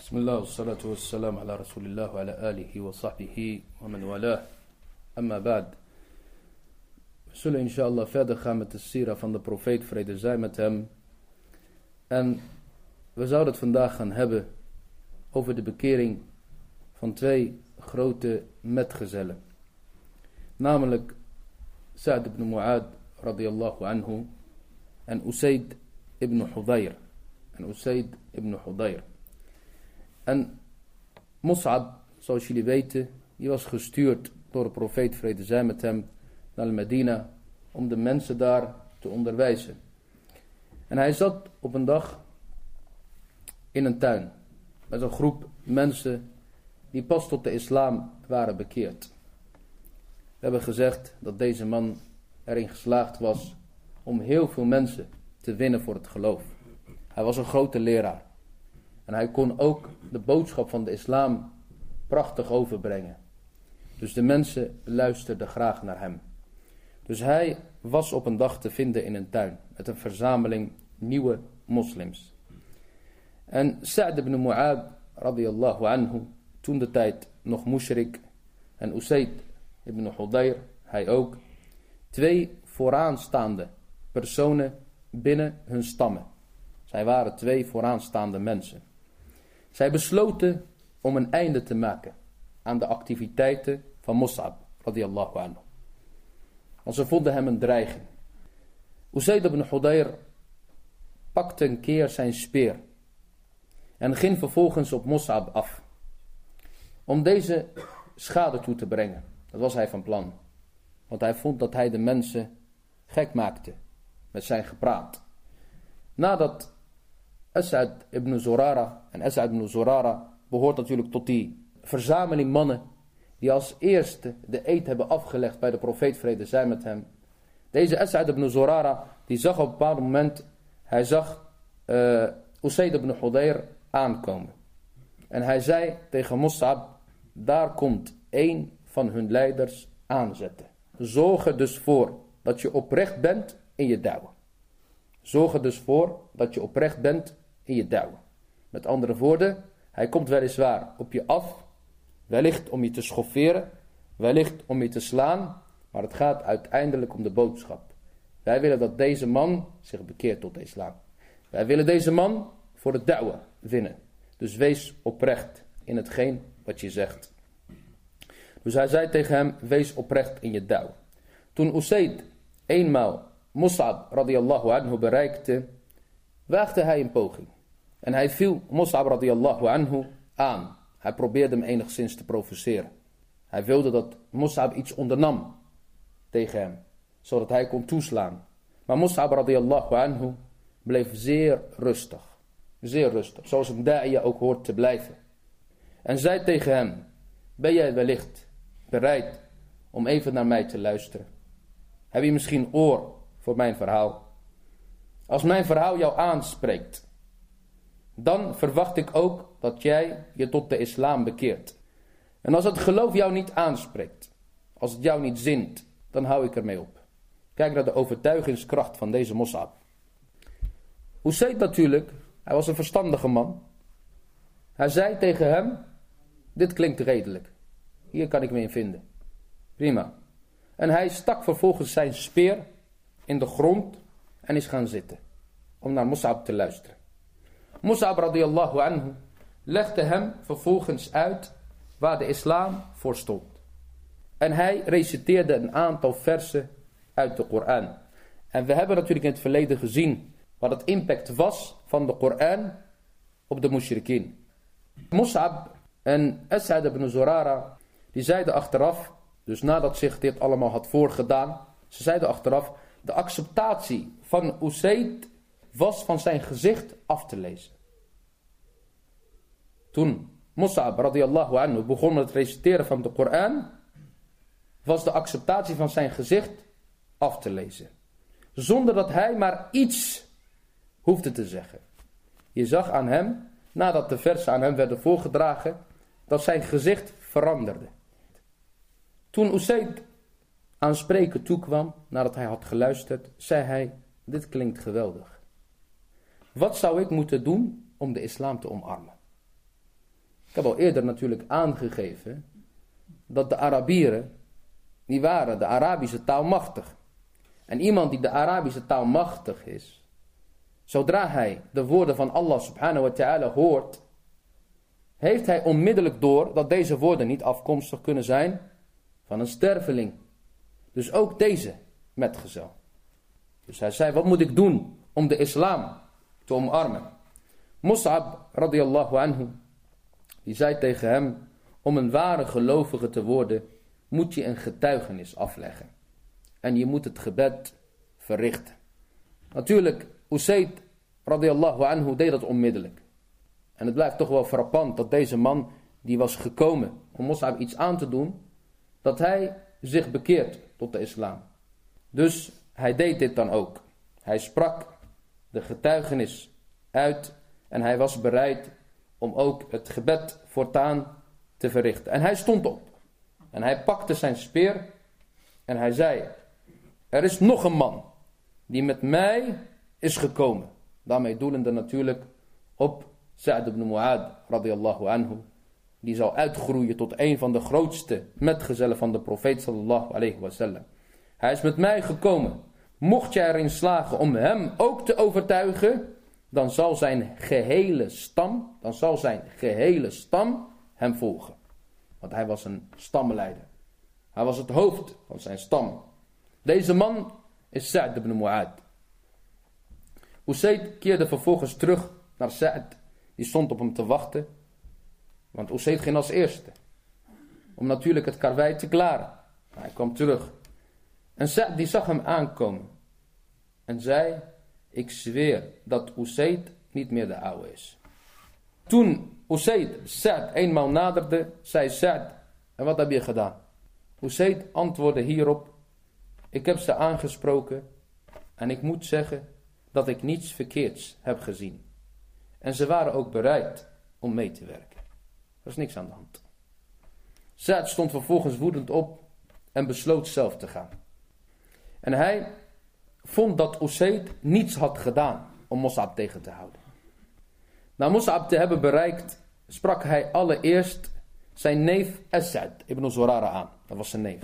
بسم الله والصلاة والسلام على رسول الله وعلى آله وصحبه ومن والاه أما بعد سلو إن شاء الله فادة خامة السيرة فان دي بروفيت فريد زايمتهم أن وزاو دت فنداغ غان هبه over de bekering van twee grote metgezellen. Namelijk Sa'd ibn Mu'ad radiyallahu anhu en Usaid ibn Hudayr. En Usaid ibn Hudayr. En Mus'ab, zoals jullie weten, die was gestuurd door de profeet vrede zij met hem naar Medina om de mensen daar te onderwijzen. En hij zat op een dag in een tuin met een groep mensen die pas tot de islam waren bekeerd. We hebben gezegd dat deze man erin geslaagd was om heel veel mensen te winnen voor het geloof. Hij was een grote leraar. En hij kon ook de boodschap van de islam prachtig overbrengen. Dus de mensen luisterden graag naar hem. Dus hij was op een dag te vinden in een tuin met een verzameling nieuwe moslims. En Sa'd ibn Mu'ad radiyallahu anhu, toen de tijd nog mushrik, en Usaid ibn Hudayr, hij ook, twee vooraanstaande personen binnen hun stammen. Zij waren twee vooraanstaande mensen. Zij besloten om een einde te maken aan de activiteiten van Mus'ab radiyallahu anhu. Want ze vonden hem een dreiging. Usaid ibn Hudayr pakte een keer zijn speer en ging vervolgens op Mus'ab af. Om deze schade toe te brengen. Dat was hij van plan. Want hij vond dat hij de mensen gek maakte met zijn gepraat. Nadat As'ad ibn Zurara, en As'ad ibn Zurara behoort natuurlijk tot die verzameling mannen die als eerste de eed hebben afgelegd bij de profeet vrede zij met hem. Deze As'ad ibn Zurara, die zag op een bepaald moment, hij zag uh, Usaid ibn Hudayr aankomen. En hij zei tegen Mus'ab, daar komt één van hun leiders aanzetten. Zorg er dus voor dat je oprecht bent in je douwen. Zorg er dus voor dat je oprecht bent je. Met andere woorden, hij komt weliswaar op je af, wellicht om je te schofferen, wellicht om je te slaan, maar het gaat uiteindelijk om de boodschap. Wij willen dat deze man zich bekeert tot de islam. Wij willen deze man voor de douwen winnen. Dus wees oprecht in hetgeen wat je zegt. Dus hij zei tegen hem, wees oprecht in je douw. Toen Usaid eenmaal Mus'ab radiyallahu anhu bereikte, waagde hij een poging. En hij viel Mus'ab radiyallahu anhu aan. Hij probeerde hem enigszins te provoceren. Hij wilde dat Mus'ab iets ondernam tegen hem, zodat hij kon toeslaan. Maar Mus'ab radiyallahu anhu bleef zeer rustig. Zeer rustig, zoals een da'ia ook hoort te blijven. En zei tegen hem, ben jij wellicht bereid om even naar mij te luisteren? Heb je misschien oor voor mijn verhaal? Als mijn verhaal jou aanspreekt, dan verwacht ik ook dat jij je tot de islam bekeert. En als het geloof jou niet aanspreekt, als het jou niet zint, dan hou ik ermee op. Kijk naar de overtuigingskracht van deze Mossab. Hussein natuurlijk, hij was een verstandige man. Hij zei tegen hem, dit klinkt redelijk. Hier kan ik me in vinden. Prima. En hij stak vervolgens zijn speer in de grond en is gaan zitten. Om naar Mus'ab te luisteren. Mus'ab radiyallahu anhu legde hem vervolgens uit waar de islam voor stond. En hij reciteerde een aantal versen uit de Koran. En we hebben natuurlijk in het verleden gezien wat het impact was van de Koran op de mushrikeen. Mus'ab en As'ad ibn Zurara, die zeiden achteraf, dus nadat zich dit allemaal had voorgedaan, ze zeiden achteraf, de acceptatie van Usaid was van zijn gezicht af te lezen. Toen Mus'ab radiyallahu anhu begon met het reciteren van de Koran, was de acceptatie van zijn gezicht af te lezen. Zonder dat hij maar iets hoefde te zeggen. Je zag aan hem, nadat de versen aan hem werden voorgedragen, dat zijn gezicht veranderde. Toen Usaid aan spreken toekwam, nadat hij had geluisterd, zei hij, dit klinkt geweldig. Wat zou ik moeten doen om de islam te omarmen? Ik heb al eerder natuurlijk aangegeven dat de Arabieren, die waren de Arabische taal machtig. En iemand die de Arabische taal machtig is, zodra hij de woorden van Allah subhanahu wa ta'ala hoort, heeft hij onmiddellijk door dat deze woorden niet afkomstig kunnen zijn van een sterveling. Dus ook deze metgezel. Dus hij zei, wat moet ik doen om de islam te omarmen? Mus'ab radiyallahu anhu, die zei tegen hem, om een ware gelovige te worden, moet je een getuigenis afleggen. En je moet het gebed verrichten. Natuurlijk, Usaid radiyallahu anhu deed dat onmiddellijk. En het blijft toch wel frappant dat deze man, die was gekomen om Mus'ab iets aan te doen, dat hij zich bekeert tot de islam. Dus hij deed dit dan ook. Hij sprak de getuigenis uit en hij was bereid om ook het gebed voortaan te verrichten. En hij stond op. En hij pakte zijn speer en hij zei, er is nog een man die met mij is gekomen. Daarmee doelende natuurlijk op Sa'd ibn Mu'ad radiyallahu anhu. Die zal uitgroeien tot een van de grootste metgezellen van de profeet sallallahu alayhi wasallam. Hij is met mij gekomen. Mocht jij erin slagen om hem ook te overtuigen, dan zal zijn gehele stam, dan zal zijn gehele stam hem volgen. Want hij was een stammenleider. Hij was het hoofd van zijn stam. Deze man is Sa'd ibn Mu'ad. Usaid keerde vervolgens terug naar Sa'd. Die stond op hem te wachten. Want Usaid ging als eerste. Om natuurlijk het karwei te klaren. Hij kwam terug. En Sa'd die zag hem aankomen. En zei, ik zweer dat Usaid niet meer de oude is. Toen Usaid Sa'd eenmaal naderde, zei Sa'd, en wat heb je gedaan? Usaid antwoordde hierop, ik heb ze aangesproken en ik moet zeggen dat ik niets verkeerds heb gezien. En ze waren ook bereid om mee te werken. Er is niks aan de hand. Sa'd stond vervolgens woedend op en besloot zelf te gaan. En hij vond dat Usaid niets had gedaan om Mossab tegen te houden. Na Mus'ab te hebben bereikt, sprak hij allereerst zijn neef Asad ibn Zorara aan. Dat was zijn neef.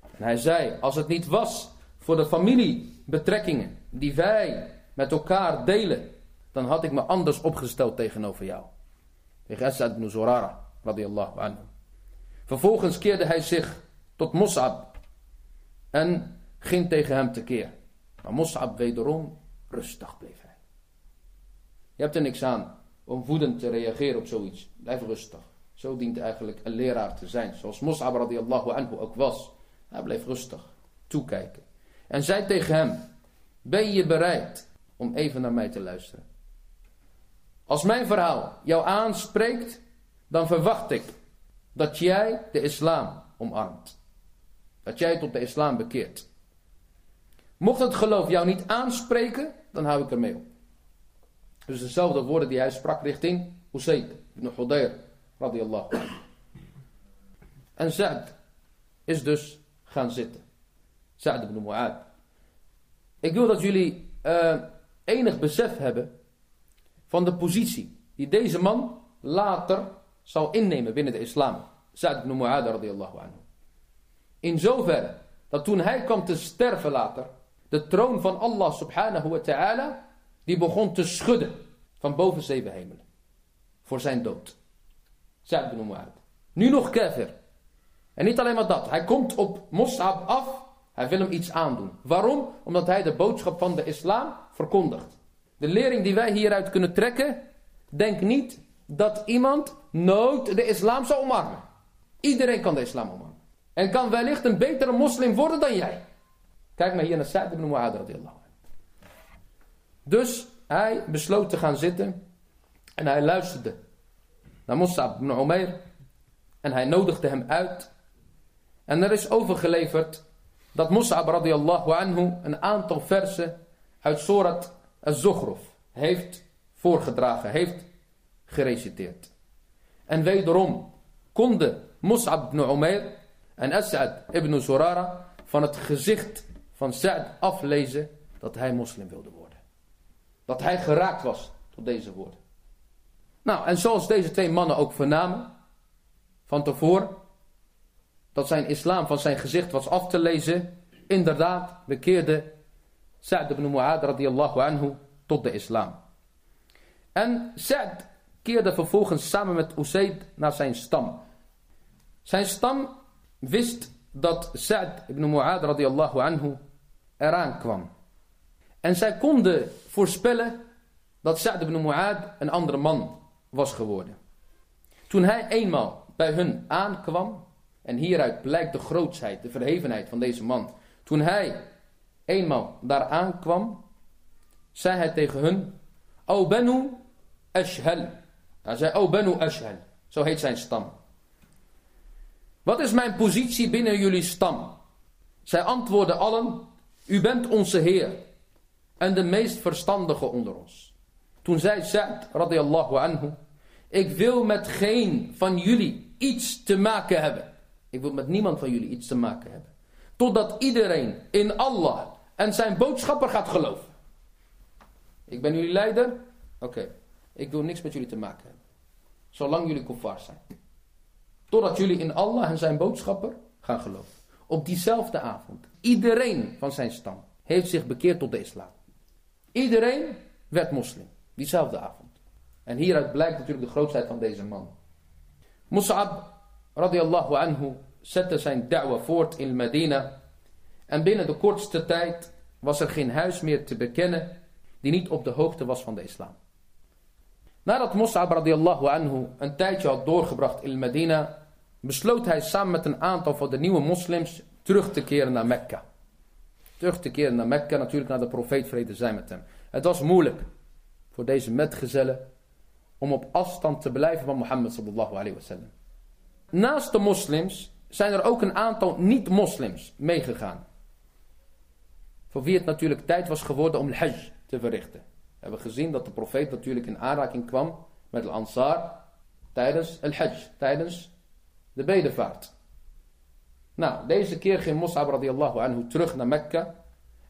En hij zei, als het niet was voor de familiebetrekkingen die wij met elkaar delen, dan had ik me anders opgesteld tegenover jou. Tegen Asad ibn Zorara, radiyallahu anhu. Vervolgens keerde hij zich tot Mus'ab en ging tegen hem tekeer. Maar Mus'ab wederom rustig bleef hij. Je hebt er niks aan om woedend te reageren op zoiets. Blijf rustig. Zo dient eigenlijk een leraar te zijn. Zoals Mus'ab radiallahu anhu ook was. Hij bleef rustig. Toekijken. En zei tegen hem. Ben je bereid om even naar mij te luisteren? Als mijn verhaal jou aanspreekt. Dan verwacht ik dat jij de islam omarmt. Dat jij tot de islam bekeert. Mocht het geloof jou niet aanspreken, dan hou ik ermee op. Dus dezelfde woorden die hij sprak richting Usaid ibn Hudayr radiyallahu anhu. En Sa'd is dus gaan zitten. Sa'd ibn Mu'ad. Ik wil dat jullie uh, enig besef hebben van de positie die deze man later zal innemen binnen de islam. Sa'd ibn Mu'ad radiyallahu anhu. In zoverre dat toen hij kwam te sterven later, de troon van Allah subhanahu wa ta'ala die begon te schudden van boven zeven hemelen. Voor zijn dood. Sa'd ibn Mu'ad. Nu nog kafir. En niet alleen maar dat. Hij komt op Mossab af. Hij wil hem iets aandoen. Waarom? Omdat hij de boodschap van de islam verkondigt. De lering die wij hieruit kunnen trekken. Denk niet dat iemand nooit de islam zou omarmen. Iedereen kan de islam omarmen. En kan wellicht een betere moslim worden dan jij. Kijk maar hier naar Sa'd ibn Mu'ad radiyallahu dus hij besloot te gaan zitten en hij luisterde naar Mus'ab ibn Umair en hij nodigde hem uit. En er is overgeleverd dat Mus'ab radiallahu anhu een aantal versen uit Surat al-Zukhruf heeft voorgedragen, heeft gereciteerd. En wederom konden Mus'ab ibn Umair en As'ad ibn Zurara van het gezicht van Sa'd aflezen dat hij moslim wilde worden. Dat hij geraakt was tot deze woorden. Nou, en zoals deze twee mannen ook vernamen, van tevoren, dat zijn islam van zijn gezicht was af te lezen, inderdaad bekeerde Sa'd ibn Mu'ad radiyallahu anhu tot de islam. En Sa'd keerde vervolgens samen met Usaid naar zijn stam. Zijn stam wist dat Sa'd ibn Mu'ad radiyallahu anhu eraan kwam. En zij konden voorspellen dat Sa'd ibn Mu'ad een andere man was geworden. Toen hij eenmaal bij hun aankwam, en hieruit blijkt de grootsheid, de verhevenheid van deze man. Toen hij eenmaal daar aankwam, zei hij tegen hun, O benu ashhal. Hij zei, O benu ashhal. Zo heet zijn stam. Wat is mijn positie binnen jullie stam? Zij antwoordden allen, u bent onze Heer en de meest verstandige onder ons. Toen zei Sa'd radiyallahu anhu, ik wil met geen van jullie iets te maken hebben. Ik wil met niemand van jullie iets te maken hebben. Totdat iedereen in Allah en zijn boodschapper gaat geloven. Ik ben jullie leider. Oké. Ik wil niks met jullie te maken hebben. Zolang jullie kuffar zijn. Totdat jullie in Allah en zijn boodschapper gaan geloven. Op diezelfde avond. Iedereen van zijn stam heeft zich bekeerd tot de islam. Iedereen werd moslim. Diezelfde avond. En hieruit blijkt natuurlijk de grootheid van deze man. Mus'ab radiallahu anhu zette zijn da'wa voort in Medina. En binnen de kortste tijd was er geen huis meer te bekennen die niet op de hoogte was van de islam. Nadat Mus'ab radiallahu anhu een tijdje had doorgebracht in Medina, besloot hij samen met een aantal van de nieuwe moslims terug te keren naar Mekka. Terug te keren naar Mekka, natuurlijk naar de profeet vrede zijn met hem. Het was moeilijk voor deze metgezellen om op afstand te blijven van Mohammed sallallahu alayhi wasallam. Naast de moslims zijn er ook een aantal niet-moslims meegegaan. Voor wie het natuurlijk tijd was geworden om hajj te verrichten. We hebben gezien dat de profeet natuurlijk in aanraking kwam met de ansar tijdens el hajj, tijdens de bedevaart. Nou, deze keer ging Mus'ab radiallahu anhu terug naar Mekka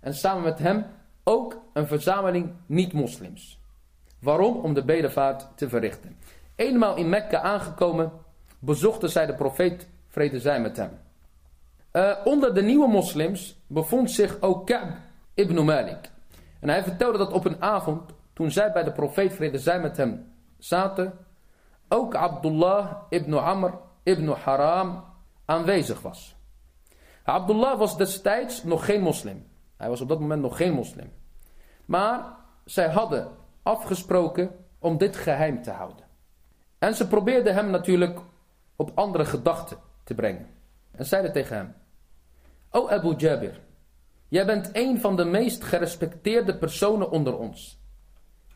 en samen met hem ook een verzameling niet-moslims. Waarom? Om de bedevaart te verrichten. Eenmaal in Mekka aangekomen bezochten zij de profeet, vrede zij met hem. Uh, onder de nieuwe moslims bevond zich ook Ka'b ibn Malik. En hij vertelde dat op een avond, toen zij bij de profeet, vrede zij met hem, zaten, ook Abdullah ibn Amr ibn Haram aanwezig was. Abdullah was destijds nog geen moslim. Hij was op dat moment nog geen moslim. Maar zij hadden afgesproken om dit geheim te houden. En ze probeerden hem natuurlijk op andere gedachten te brengen. En zeiden tegen hem, O Abu Jabir, jij bent een van de meest gerespecteerde personen onder ons.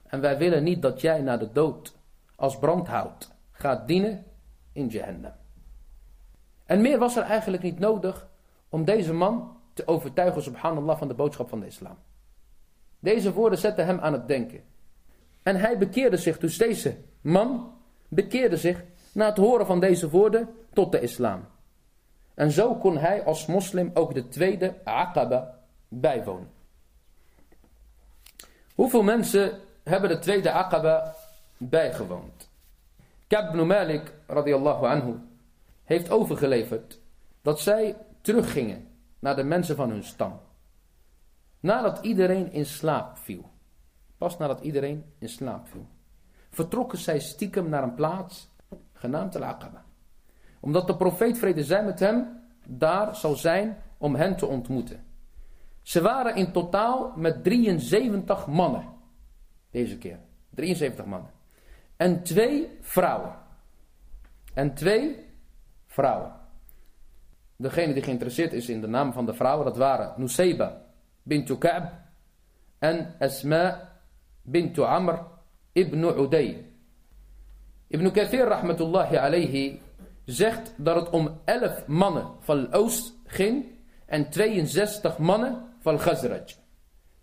En wij willen niet dat jij na de dood als brandhout gaat dienen in Jahannam. En meer was er eigenlijk niet nodig om deze man te overtuigen, subhanallah, van de boodschap van de islam. Deze woorden zetten hem aan het denken. En hij bekeerde zich, dus deze man bekeerde zich na het horen van deze woorden tot de islam. En zo kon hij als moslim ook de tweede Aqaba bijwonen. Hoeveel mensen hebben de tweede Aqaba bijgewoond? Kab ibn Malik radiyallahu anhu heeft overgeleverd dat zij teruggingen naar de mensen van hun stam. Nadat iedereen in slaap viel. Pas nadat iedereen in slaap viel. Vertrokken zij stiekem naar een plaats genaamd Al-Aqaba. Omdat de profeet vrede zij met hem daar zal zijn om hen te ontmoeten. Ze waren in totaal met 73 mannen. Deze keer. 73 mannen. En twee vrouwen. En twee vrouwen. Degene die geïnteresseerd is in de naam van de vrouwen, dat waren Nusayba bint Ka'b en Asma bint Amr ibn Uday. Ibn Kathir rahmatullahi alayhi zegt dat het om 11 mannen van Oost ging en 62 mannen van Khazraj.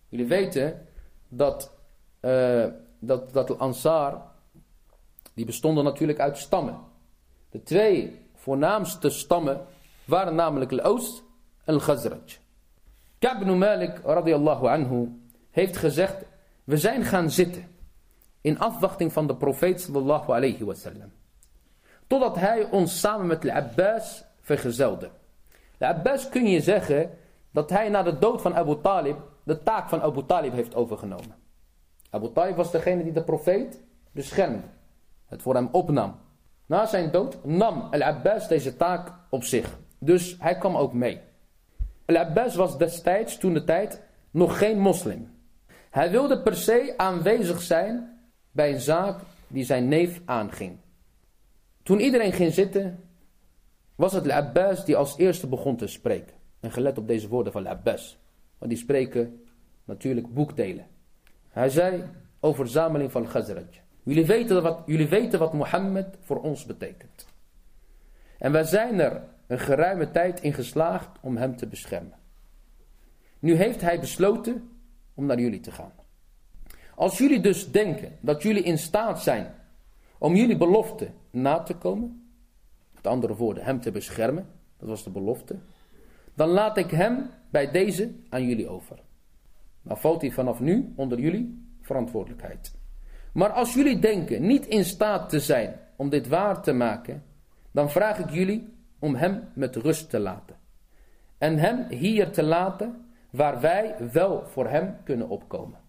Jullie weten dat, uh, dat, dat de Ansar, die bestonden natuurlijk uit stammen. De twee voornaamste stammen waren namelijk Al-Oost en Al-Khazraj. Ka'b Malik radiyallahu anhu heeft gezegd, we zijn gaan zitten in afwachting van de profeet sallallahu alayhi wasallam. Totdat hij ons samen met Al-Abbas vergezelde. Al-Abbas kun je zeggen dat hij na de dood van Abu Talib de taak van Abu Talib heeft overgenomen. Abu Talib was degene die de profeet beschermde. Het voor hem opnam. Na zijn dood nam Al-Abbas deze taak op zich. Dus hij kwam ook mee. Al-Abbas was destijds, toen de tijd, nog geen moslim. Hij wilde per se aanwezig zijn bij een zaak die zijn neef aanging. Toen iedereen ging zitten, was het Al-Abbas die als eerste begon te spreken. En gelet op deze woorden van Al-Abbas. Want die spreken natuurlijk boekdelen. Hij zei over verzameling van Khazraj. Jullie weten, wat, jullie weten wat Mohammed voor ons betekent. En wij zijn er een geruime tijd in geslaagd om hem te beschermen. Nu heeft hij besloten om naar jullie te gaan. Als jullie dus denken dat jullie in staat zijn om jullie belofte na te komen, met andere woorden, hem te beschermen, dat was de belofte, dan laat ik hem bij deze aan jullie over. Dan valt hij vanaf nu onder jullie verantwoordelijkheid. Maar als jullie denken niet in staat te zijn om dit waar te maken, dan vraag ik jullie om hem met rust te laten. En hem hier te laten waar wij wel voor hem kunnen opkomen.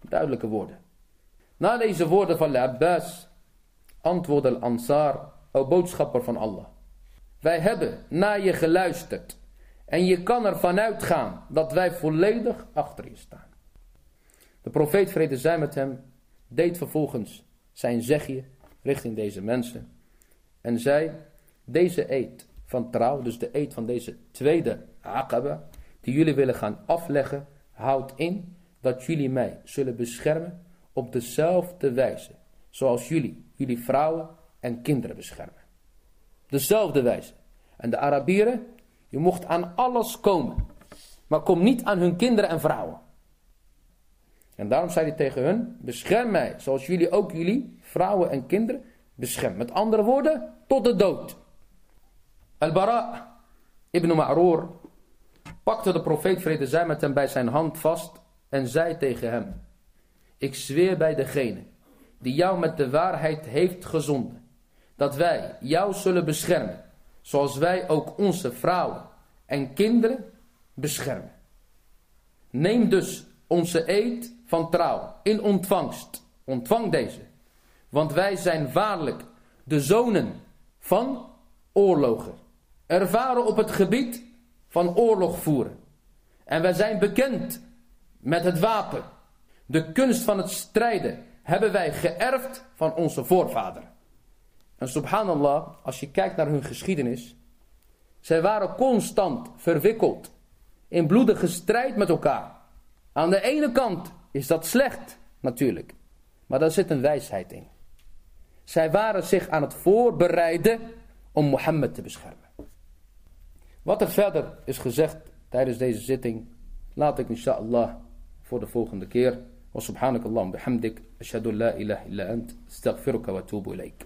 Duidelijke woorden. Na deze woorden van Abbas antwoordde Al-Ansar, o boodschapper van Allah. Wij hebben naar je geluisterd en je kan ervan uitgaan dat wij volledig achter je staan. De profeet vrede zij met hem deed vervolgens zijn zegje richting deze mensen en zei deze eed van trouw, dus de eed van deze tweede aqaba, die jullie willen gaan afleggen, houdt in dat jullie mij zullen beschermen op dezelfde wijze, zoals jullie jullie vrouwen en kinderen beschermen. Dezelfde wijze. En de Arabieren, je mocht aan alles komen, maar kom niet aan hun kinderen en vrouwen. En daarom zei hij tegen hun, bescherm mij, zoals jullie ook jullie vrouwen en kinderen beschermen. Met andere woorden, tot de dood. Al-Bara ibn Ma'roor pakte de profeet vrede zij met hem bij zijn hand vast en zei tegen hem, ik zweer bij degene die jou met de waarheid heeft gezonden, dat wij jou zullen beschermen, zoals wij ook onze vrouwen en kinderen beschermen. Neem dus onze eed van trouw in ontvangst. Ontvang deze. Want wij zijn waarlijk de zonen van oorlogen. Ervaren op het gebied van oorlog voeren. En wij zijn bekend met het wapen. De kunst van het strijden hebben wij geërfd van onze voorvader. En subhanallah, als je kijkt naar hun geschiedenis. Zij waren constant verwikkeld in bloedige strijd met elkaar. Aan de ene kant is dat slecht, natuurlijk. Maar daar zit een wijsheid in. Zij waren zich aan het voorbereiden om Mohammed te beschermen. Wat er verder is gezegd tijdens deze zitting, laat ik inshallah voor de volgende keer. Wa subhanakallah bihamdik, ashhadu la ilaha illa ant, astaghfiruka wa atubu ilayk.